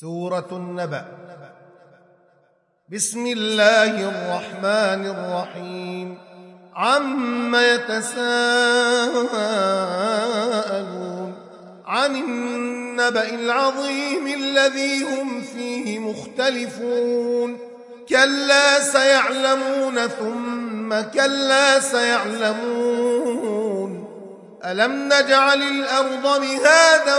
سورة النبأ. بسم الله الرحمن الرحيم. عم يتساءلون عن النبأ العظيم الذي هم فيه مختلفون كلا سيعلمون ثم كلا سيعلمون ألم نجعل الأرض مهادا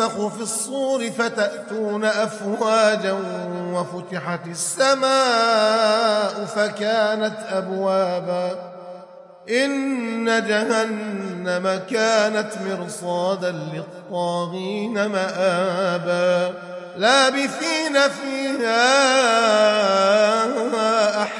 ينفخ في الصور فتأتون أفواجا وفتحت السماء فكانت أبوابا. إن جهنم كانت مرصادا للطاغين مآبا. لابثين فيها أحقابا